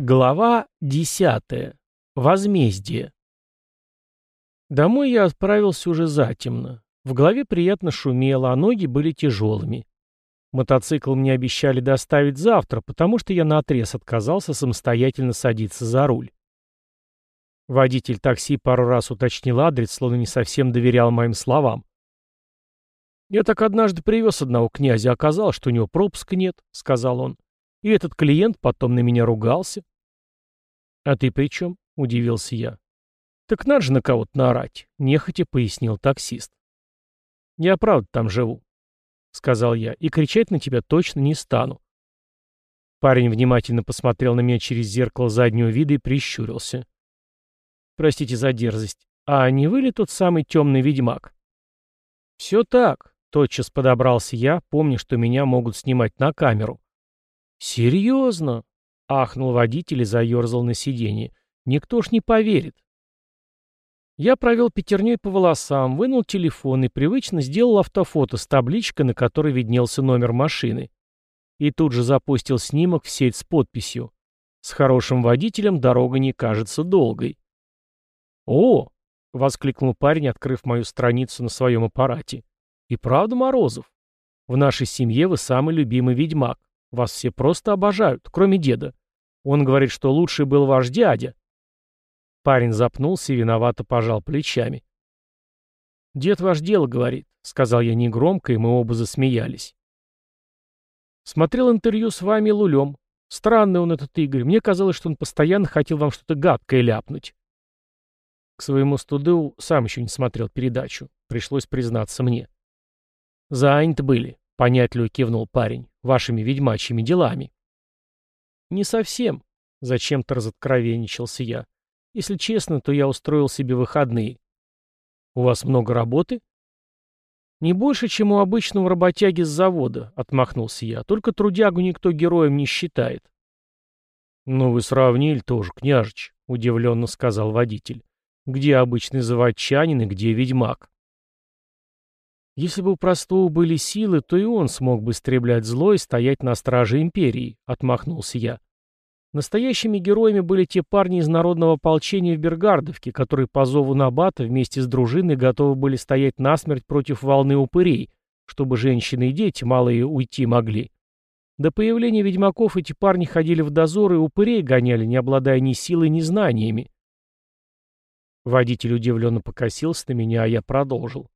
Глава 10. Возмездие. Домой я отправился уже затемно. В голове приятно шумело, а ноги были тяжелыми. Мотоцикл мне обещали доставить завтра, потому что я наотрез отказался самостоятельно садиться за руль. Водитель такси пару раз уточнил адрес, словно не совсем доверял моим словам. «Я так однажды привез одного князя, оказалось, что у него пропуска нет», — сказал он. И этот клиент потом на меня ругался. «А ты при чем?» — удивился я. «Так надо же на кого-то наорать», — нехотя пояснил таксист. «Я правда там живу», — сказал я, — «и кричать на тебя точно не стану». Парень внимательно посмотрел на меня через зеркало заднего вида и прищурился. «Простите за дерзость. А не вы ли тот самый темный ведьмак?» «Все так», — тотчас подобрался я, помня, что меня могут снимать на камеру. «Серьезно?» — ахнул водитель и заерзал на сиденье. «Никто ж не поверит». Я провел пятерней по волосам, вынул телефон и привычно сделал автофото с табличкой, на которой виднелся номер машины. И тут же запустил снимок в сеть с подписью. «С хорошим водителем дорога не кажется долгой». «О!» — воскликнул парень, открыв мою страницу на своем аппарате. «И правда, Морозов? В нашей семье вы самый любимый ведьмак. Вас все просто обожают, кроме деда. Он говорит, что лучший был ваш дядя. Парень запнулся и виновато пожал плечами. «Дед ваш дело, — говорит», — сказал я негромко, и мы оба засмеялись. «Смотрел интервью с вами Лулем. Странный он этот Игорь. Мне казалось, что он постоянно хотел вам что-то гадкое ляпнуть». К своему студу сам еще не смотрел передачу. Пришлось признаться мне. «Занят были», — понятливо кивнул парень вашими ведьмачьими делами. Не совсем, зачем-то разоткровенничался я. Если честно, то я устроил себе выходные. У вас много работы? Не больше, чем у обычного работяги с завода, отмахнулся я. Только трудягу никто героем не считает. Ну вы сравнили тоже, княжич, удивленно сказал водитель. Где обычный заводчанин и где ведьмак? Если бы у простого были силы, то и он смог бы истреблять зло и стоять на страже империи, — отмахнулся я. Настоящими героями были те парни из народного ополчения в Бергардовке, которые по зову Набата вместе с дружиной готовы были стоять насмерть против волны упырей, чтобы женщины и дети малые уйти могли. До появления ведьмаков эти парни ходили в дозоры и упырей гоняли, не обладая ни силой, ни знаниями. Водитель удивленно покосился на меня, а я продолжил.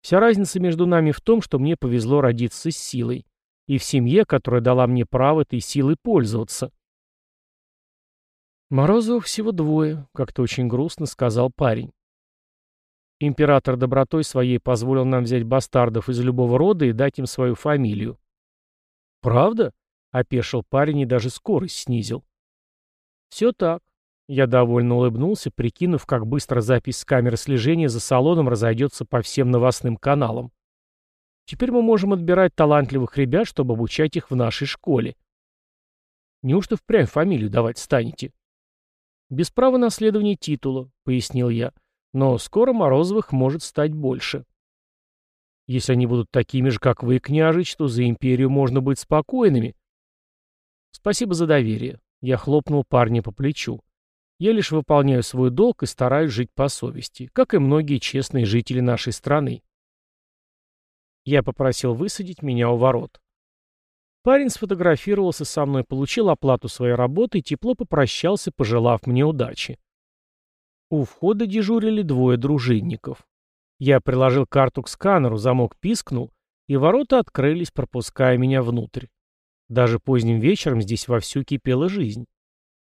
Вся разница между нами в том, что мне повезло родиться с силой. И в семье, которая дала мне право этой силой пользоваться. Морозовых всего двое, как-то очень грустно сказал парень. Император добротой своей позволил нам взять бастардов из любого рода и дать им свою фамилию. «Правда?» — опешил парень и даже скорость снизил. «Все так. Я довольно улыбнулся, прикинув, как быстро запись с камеры слежения за салоном разойдется по всем новостным каналам. Теперь мы можем отбирать талантливых ребят, чтобы обучать их в нашей школе. Неужто впрямь фамилию давать станете? Без права наследования титула, пояснил я, но скоро Морозовых может стать больше. Если они будут такими же, как вы, княжич, то за империю можно быть спокойными. Спасибо за доверие. Я хлопнул парня по плечу. Я лишь выполняю свой долг и стараюсь жить по совести, как и многие честные жители нашей страны. Я попросил высадить меня у ворот. Парень сфотографировался со мной, получил оплату своей работы и тепло попрощался, пожелав мне удачи. У входа дежурили двое дружинников. Я приложил карту к сканеру, замок пискнул, и ворота открылись, пропуская меня внутрь. Даже поздним вечером здесь вовсю кипела жизнь.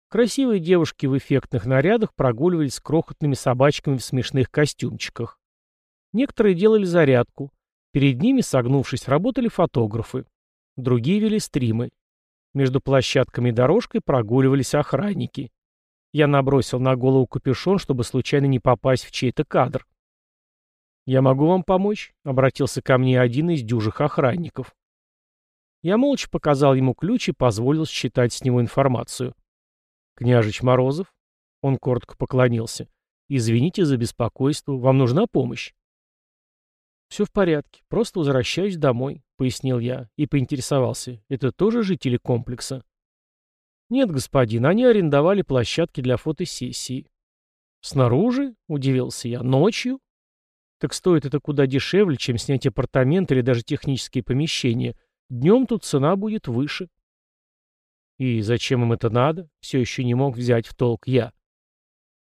Красивые девушки в эффектных нарядах прогуливались с крохотными собачками в смешных костюмчиках. Некоторые делали зарядку. Перед ними, согнувшись, работали фотографы. Другие вели стримы. Между площадками и дорожкой прогуливались охранники. Я набросил на голову капюшон, чтобы случайно не попасть в чей-то кадр. «Я могу вам помочь?» — обратился ко мне один из дюжих охранников. Я молча показал ему ключ и позволил считать с него информацию. «Княжич Морозов?» Он коротко поклонился. «Извините за беспокойство. Вам нужна помощь?» «Все в порядке. Просто возвращаюсь домой», — пояснил я и поинтересовался. «Это тоже жители комплекса?» Нет, господин, они арендовали площадки для фотосессии. Снаружи? Удивился я. Ночью? Так стоит это куда дешевле, чем снять апартаменты или даже технические помещения. Днем тут цена будет выше. И зачем им это надо? Все еще не мог взять в толк я.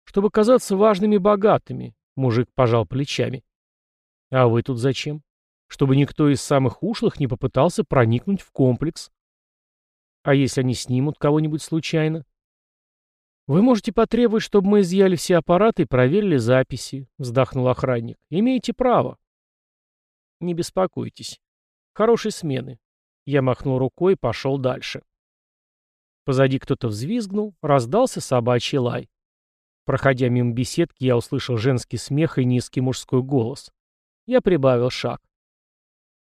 Чтобы казаться важными и богатыми, мужик пожал плечами. А вы тут зачем? Чтобы никто из самых ушлых не попытался проникнуть в комплекс. А если они снимут кого-нибудь случайно? Вы можете потребовать, чтобы мы изъяли все аппараты и проверили записи, вздохнул охранник. Имеете право. Не беспокойтесь. Хорошей смены. Я махнул рукой и пошел дальше. Позади кто-то взвизгнул, раздался собачий лай. Проходя мимо беседки, я услышал женский смех и низкий мужской голос. Я прибавил шаг.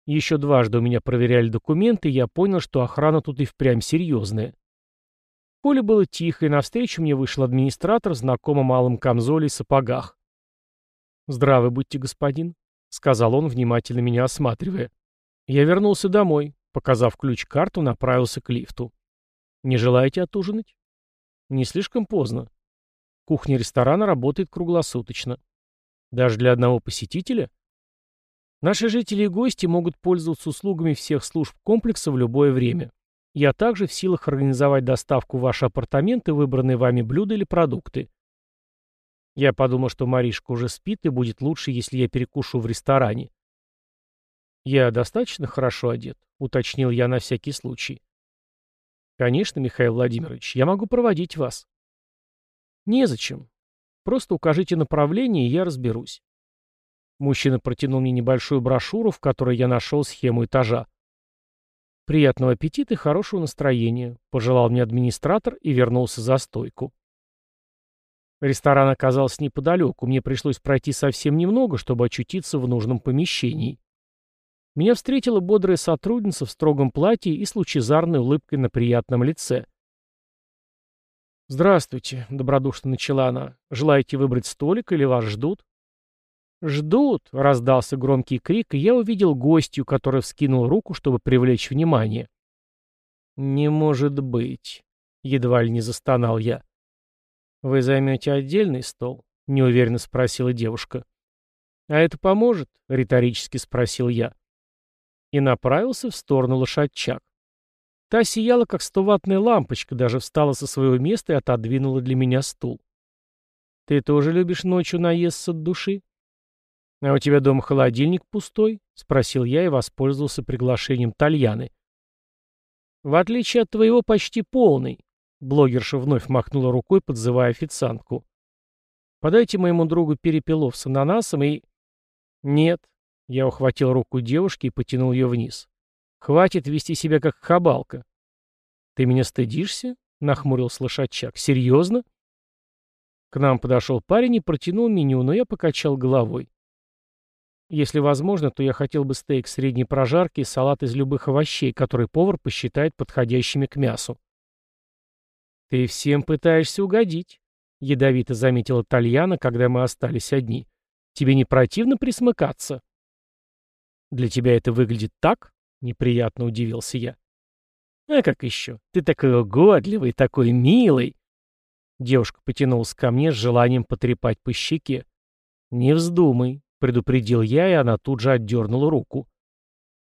Еще дважды у меня проверяли документы, и я понял, что охрана тут и впрямь серьезная. Поле было тихо, и навстречу мне вышел администратор в малом камзоле и сапогах. «Здравы будьте, господин», — сказал он, внимательно меня осматривая. Я вернулся домой, показав ключ-карту, направился к лифту. Не желаете отужинать? Не слишком поздно. Кухня ресторана работает круглосуточно. Даже для одного посетителя? Наши жители и гости могут пользоваться услугами всех служб комплекса в любое время. Я также в силах организовать доставку в ваши апартаменты выбранные вами блюда или продукты. Я подумал, что Маришка уже спит, и будет лучше, если я перекушу в ресторане. Я достаточно хорошо одет, уточнил я на всякий случай. «Конечно, Михаил Владимирович, я могу проводить вас». «Незачем. Просто укажите направление, и я разберусь». Мужчина протянул мне небольшую брошюру, в которой я нашел схему этажа. «Приятного аппетита и хорошего настроения», — пожелал мне администратор и вернулся за стойку. Ресторан оказался неподалеку, мне пришлось пройти совсем немного, чтобы очутиться в нужном помещении. Меня встретила бодрая сотрудница в строгом платье и с лучезарной улыбкой на приятном лице. «Здравствуйте», — добродушно начала она. «Желаете выбрать столик или вас ждут?» «Ждут!» — раздался громкий крик, и я увидел гостью, которая вскинула руку, чтобы привлечь внимание. «Не может быть!» — едва ли не застонал я. «Вы займете отдельный стол?» — неуверенно спросила девушка. «А это поможет?» — риторически спросил я и направился в сторону лошадчак. Та сияла, как стоватная лампочка, даже встала со своего места и отодвинула для меня стул. «Ты тоже любишь ночью наесться от души?» «А у тебя дома холодильник пустой?» — спросил я и воспользовался приглашением Тальяны. «В отличие от твоего, почти полный», — блогерша вновь махнула рукой, подзывая официантку. «Подайте моему другу перепелов с ананасом и...» «Нет, я ухватил руку девушки и потянул ее вниз. «Хватит вести себя как хабалка». «Ты меня стыдишься?» — нахмурился лошадчак. «Серьезно?» К нам подошел парень и протянул меню, но я покачал головой. Если возможно, то я хотел бы стейк средней прожарки и салат из любых овощей, который повар посчитает подходящими к мясу. «Ты всем пытаешься угодить», — ядовито заметила Тальяна, когда мы остались одни. «Тебе не противно присмыкаться?» «Для тебя это выглядит так?» — неприятно удивился я. «А как еще? Ты такой угодливый, такой милый!» Девушка потянулась ко мне с желанием потрепать по щеке. «Не вздумай», — предупредил я, и она тут же отдернула руку.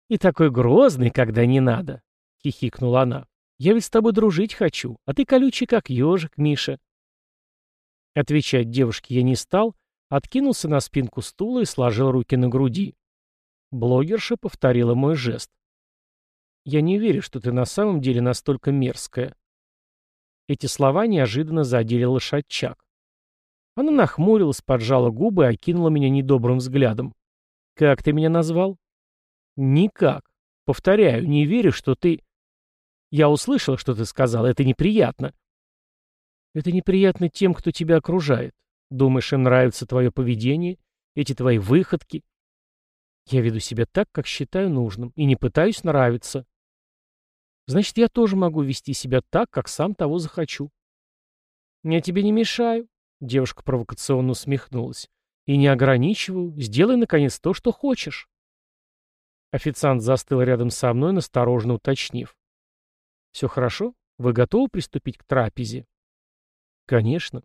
«И такой грозный, когда не надо», — хихикнула она. «Я ведь с тобой дружить хочу, а ты колючий, как ежик, Миша». Отвечать девушке я не стал, откинулся на спинку стула и сложил руки на груди. Блогерша повторила мой жест. «Я не верю, что ты на самом деле настолько мерзкая». Эти слова неожиданно задели лошадчак. Она нахмурилась, поджала губы и окинула меня недобрым взглядом. «Как ты меня назвал?» «Никак. Повторяю, не верю, что ты...» «Я услышал, что ты сказал. Это неприятно». «Это неприятно тем, кто тебя окружает. Думаешь, им нравится твое поведение, эти твои выходки, я веду себя так, как считаю нужным, и не пытаюсь нравиться. Значит, я тоже могу вести себя так, как сам того захочу. Я тебе не мешаю, девушка провокационно усмехнулась. И не ограничиваю. Сделай, наконец, то, что хочешь. Официант застыл рядом со мной, насторожно уточнив. «Все хорошо? Вы готовы приступить к трапезе? Конечно.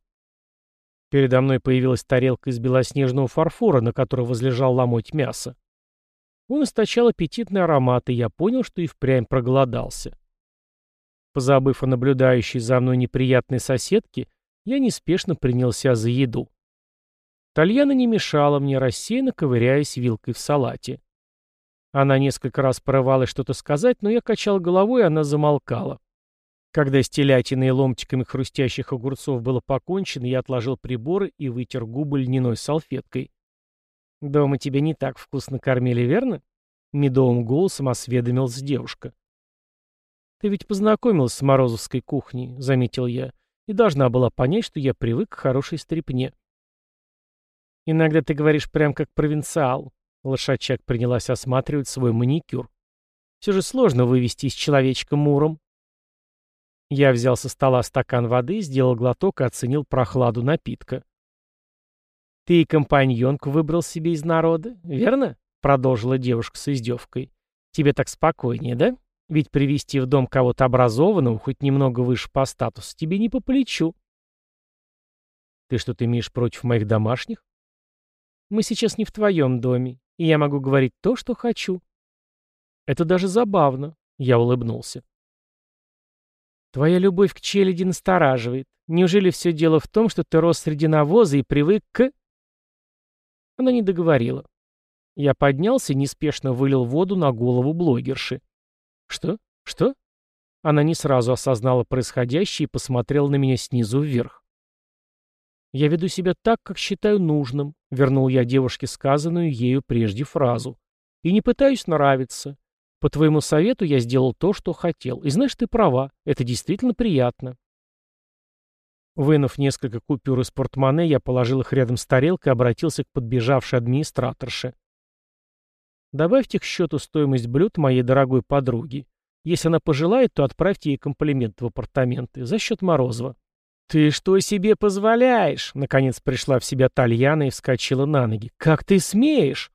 Передо мной появилась тарелка из белоснежного фарфора, на которой возлежал ломоть мяса. Он источал аппетитный аромат, и я понял, что и впрямь проголодался. Позабыв о наблюдающей за мной неприятной соседке, я неспешно принялся за еду. Тальяна не мешала мне, рассеянно ковыряясь вилкой в салате. Она несколько раз порывалась что-то сказать, но я качал головой, и она замолкала. Когда с телятиной и ломтиками хрустящих огурцов было покончено, я отложил приборы и вытер губы льняной салфеткой. «Дома тебя не так вкусно кормили, верно?» Медовым голосом осведомилась девушка. «Ты ведь познакомилась с морозовской кухней», — заметил я, «и должна была понять, что я привык к хорошей стряпне». «Иногда ты говоришь прям как провинциал», — лошадчак принялась осматривать свой маникюр. «Все же сложно вывести из человечка муром». Я взял со стола стакан воды, сделал глоток и оценил прохладу напитка. «Ты и компаньонку выбрал себе из народа, верно?» — продолжила девушка с издевкой. «Тебе так спокойнее, да? Ведь привести в дом кого-то образованного, хоть немного выше по статусу, тебе не по плечу». «Ты что-то имеешь против моих домашних?» «Мы сейчас не в твоем доме, и я могу говорить то, что хочу». «Это даже забавно», — я улыбнулся. «Твоя любовь к челяди настораживает. Неужели все дело в том, что ты рос среди навоза и привык к...» Она не договорила. Я поднялся и неспешно вылил воду на голову блогерши. «Что? Что?» Она не сразу осознала происходящее и посмотрела на меня снизу вверх. «Я веду себя так, как считаю нужным», — вернул я девушке сказанную ею прежде фразу. «И не пытаюсь нравиться. По твоему совету я сделал то, что хотел. И знаешь, ты права, это действительно приятно. Вынув несколько купюр из портмоне, я положил их рядом с тарелкой и обратился к подбежавшей администраторше. «Добавьте к счету стоимость блюд моей дорогой подруги. Если она пожелает, то отправьте ей комплимент в апартаменты за счет Морозова». «Ты что себе позволяешь?» Наконец пришла в себя Тальяна и вскочила на ноги. «Как ты смеешь?»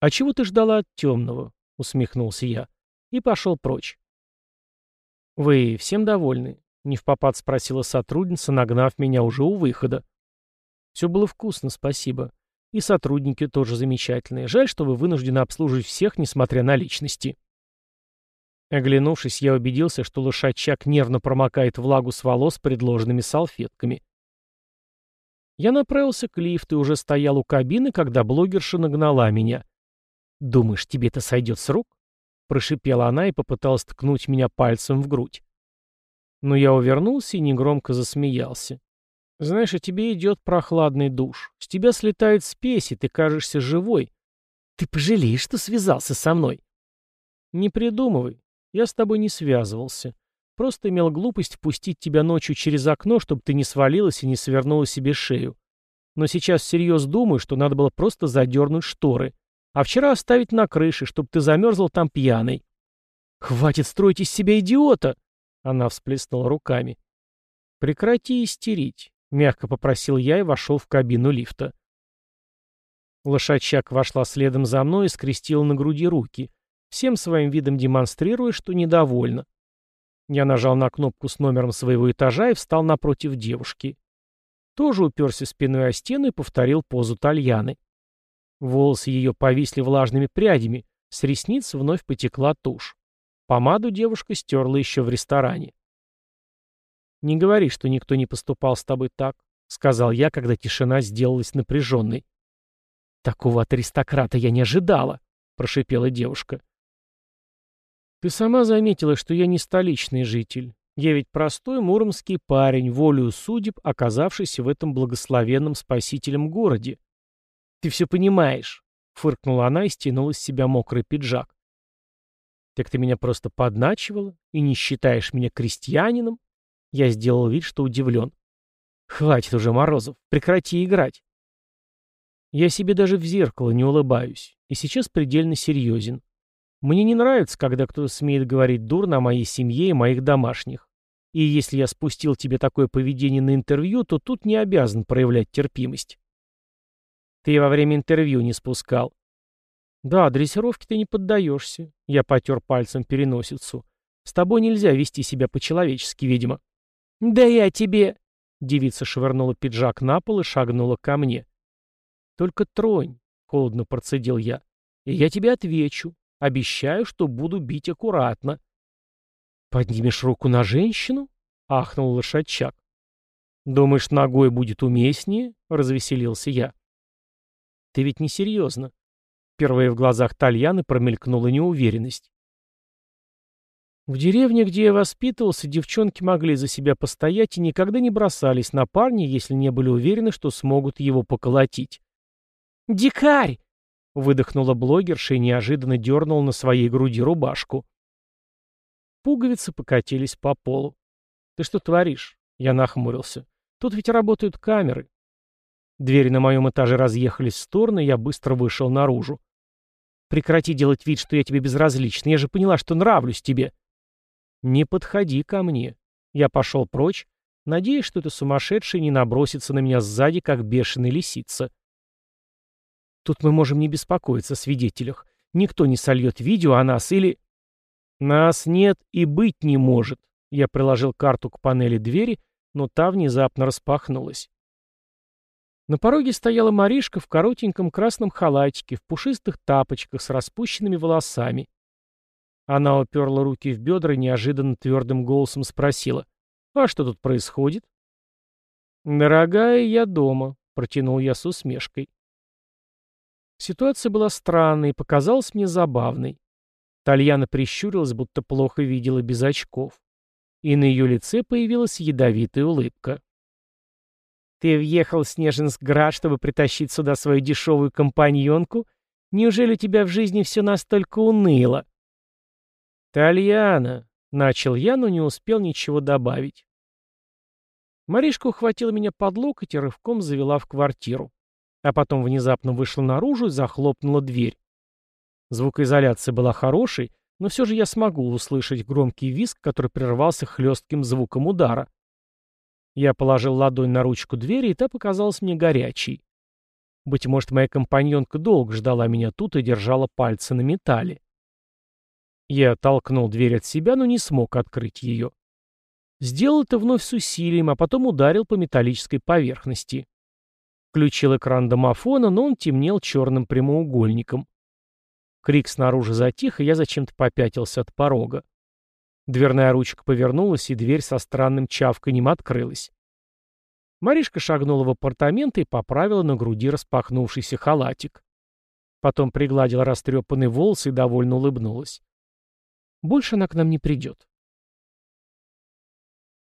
«А чего ты ждала от темного?» — усмехнулся я. И пошел прочь. «Вы всем довольны?» Не в попад спросила сотрудница, нагнав меня уже у выхода. Все было вкусно, спасибо. И сотрудники тоже замечательные. Жаль, что вы вынуждены обслуживать всех, несмотря на личности. Оглянувшись, я убедился, что лошадчак нервно промокает влагу с волос предложенными салфетками. Я направился к лифту и уже стоял у кабины, когда блогерша нагнала меня. «Думаешь, тебе это сойдет с рук?» Прошипела она и попыталась ткнуть меня пальцем в грудь. Но я увернулся и негромко засмеялся. Знаешь, а тебе идет прохладный душ. С тебя слетает спесь, и ты кажешься живой. Ты пожалеешь, что связался со мной? Не придумывай. Я с тобой не связывался. Просто имел глупость впустить тебя ночью через окно, чтобы ты не свалилась и не свернула себе шею. Но сейчас всерьез думаю, что надо было просто задернуть шторы. А вчера оставить на крыше, чтобы ты замерзла там пьяной. Хватит строить из себя идиота! Она всплеснула руками. «Прекрати истерить», — мягко попросил я и вошел в кабину лифта. Лошадчак вошла следом за мной и скрестила на груди руки, всем своим видом демонстрируя, что недовольна. Я нажал на кнопку с номером своего этажа и встал напротив девушки. Тоже уперся спиной о стену и повторил позу Тальяны. Волосы ее повисли влажными прядями, с ресниц вновь потекла тушь. Помаду девушка стерла еще в ресторане. «Не говори, что никто не поступал с тобой так», — сказал я, когда тишина сделалась напряженной. «Такого от аристократа я не ожидала», — прошипела девушка. «Ты сама заметила, что я не столичный житель. Я ведь простой муромский парень, волею судеб, оказавшийся в этом благословенном спасителем городе. Ты все понимаешь», — фыркнула она и стянула с себя мокрый пиджак. Так ты меня просто подначивала и не считаешь меня крестьянином? Я сделал вид, что удивлен. Хватит уже, Морозов, прекрати играть. Я себе даже в зеркало не улыбаюсь, и сейчас предельно серьезен. Мне не нравится, когда кто-то смеет говорить дурно о моей семье и моих домашних. И если я спустил тебе такое поведение на интервью, то тут не обязан проявлять терпимость. Ты во время интервью не спускал. «Да, дрессировке ты не поддаешься», — я потер пальцем переносицу. С тобой нельзя вести себя по-человечески, видимо». «Да я тебе...» Девица швырнула пиджак на пол и шагнула ко мне. «Только тронь», — холодно процедил я, — «и я тебе отвечу. Обещаю, что буду бить аккуратно». «Поднимешь руку на женщину?» — ахнул лошадчак. «Думаешь, ногой будет уместнее?» — развеселился я. «Ты ведь не серьезно». Впервые в глазах Тальяны промелькнула неуверенность. В деревне, где я воспитывался, девчонки могли за себя постоять и никогда не бросались на парня, если не были уверены, что смогут его поколотить. «Дикарь!» — выдохнула блогерша и неожиданно дернула на своей груди рубашку. Пуговицы покатились по полу. «Ты что творишь?» — я нахмурился. «Тут ведь работают камеры». Двери на моем этаже разъехались в стороны, и я быстро вышел наружу. «Прекрати делать вид, что я тебе безразлична. Я же поняла, что нравлюсь тебе». «Не подходи ко мне». Я пошел прочь, надеясь, что эта сумасшедшая не набросится на меня сзади, как бешеная лисица. Тут мы можем не беспокоиться о свидетелях. Никто не сольет видео о нас или... Нас нет и быть не может. Я приложил карту к панели двери, но та внезапно распахнулась. На пороге стояла Маришка в коротеньком красном халатике, в пушистых тапочках с распущенными волосами. Она уперла руки в бедра и неожиданно твердым голосом спросила, «А что тут происходит?» «Дорогая, я дома», — протянул я с усмешкой. Ситуация была странной и показалась мне забавной. Тальяна прищурилась, будто плохо видела без очков. И на ее лице появилась ядовитая улыбка. «Ты въехал в Снежинск-Град, чтобы притащить сюда свою дешевую компаньонку? Неужели у тебя в жизни все настолько уныло?» «Тальяна!» — начал я, но не успел ничего добавить. Маришка ухватила меня под локоть и рывком завела в квартиру а потом внезапно вышла наружу и захлопнула дверь. Звукоизоляция была хорошей, но все же я смогу услышать громкий визг, который прервался хлестким звуком удара. Я положил ладонь на ручку двери, и та показалась мне горячей. Быть может, моя компаньонка долго ждала меня тут и держала пальцы на металле. Я толкнул дверь от себя, но не смог открыть ее. Сделал это вновь с усилием, а потом ударил по металлической поверхности. Включил экран домофона, но он темнел черным прямоугольником. Крик снаружи затих, и я зачем-то попятился от порога. Дверная ручка повернулась, и дверь со странным чавканем открылась. Маришка шагнула в апартаменты и поправила на груди распахнувшийся халатик. Потом пригладила растрепанные волосы и довольно улыбнулась. Больше она к нам не придет.